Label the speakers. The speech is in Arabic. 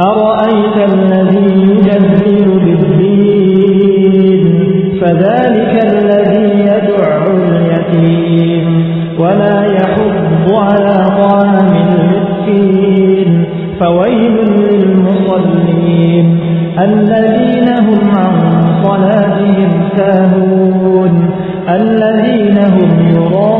Speaker 1: أرأيت الذي يجدل بالدين فذلك الذي يدع اليتيم. ولا يحض على طعام المسكين. فويل للمصلين. الذين هم عن صلاتهم ساهون. الذين هم يرون